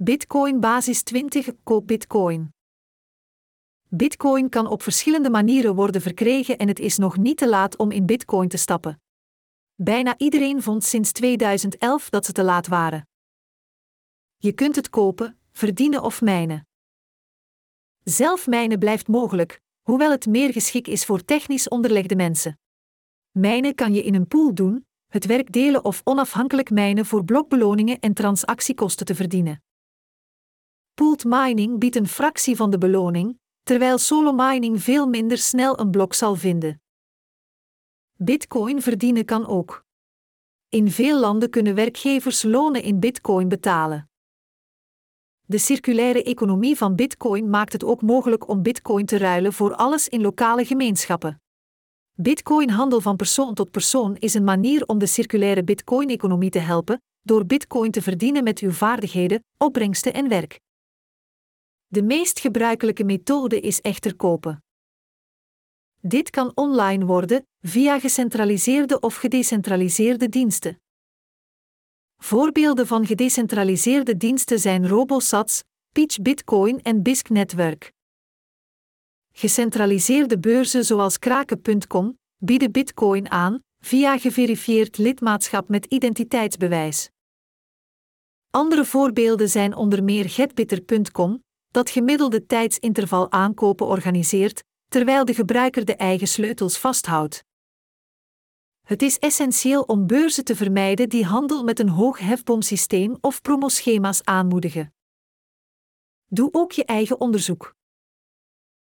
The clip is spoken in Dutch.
Bitcoin basis 20 koop Bitcoin. Bitcoin kan op verschillende manieren worden verkregen en het is nog niet te laat om in Bitcoin te stappen. Bijna iedereen vond sinds 2011 dat ze te laat waren. Je kunt het kopen, verdienen of mijnen. Zelf mijnen blijft mogelijk, hoewel het meer geschikt is voor technisch onderlegde mensen. Mijnen kan je in een pool doen, het werk delen of onafhankelijk mijnen voor blokbeloningen en transactiekosten te verdienen. Pooled mining biedt een fractie van de beloning, terwijl solo mining veel minder snel een blok zal vinden. Bitcoin verdienen kan ook. In veel landen kunnen werkgevers lonen in Bitcoin betalen. De circulaire economie van Bitcoin maakt het ook mogelijk om Bitcoin te ruilen voor alles in lokale gemeenschappen. Bitcoin-handel van persoon tot persoon is een manier om de circulaire Bitcoin-economie te helpen, door Bitcoin te verdienen met uw vaardigheden, opbrengsten en werk. De meest gebruikelijke methode is echter kopen. Dit kan online worden, via gecentraliseerde of gedecentraliseerde diensten. Voorbeelden van gedecentraliseerde diensten zijn RoboSats, Pitch Bitcoin en Bisq Network. Gecentraliseerde beurzen zoals kraken.com bieden Bitcoin aan via geverifieerd lidmaatschap met identiteitsbewijs. Andere voorbeelden zijn onder meer getbitter.com, dat gemiddelde tijdsinterval aankopen organiseert, terwijl de gebruiker de eigen sleutels vasthoudt. Het is essentieel om beurzen te vermijden die handel met een hoog hefboomsysteem of promoschema's aanmoedigen. Doe ook je eigen onderzoek.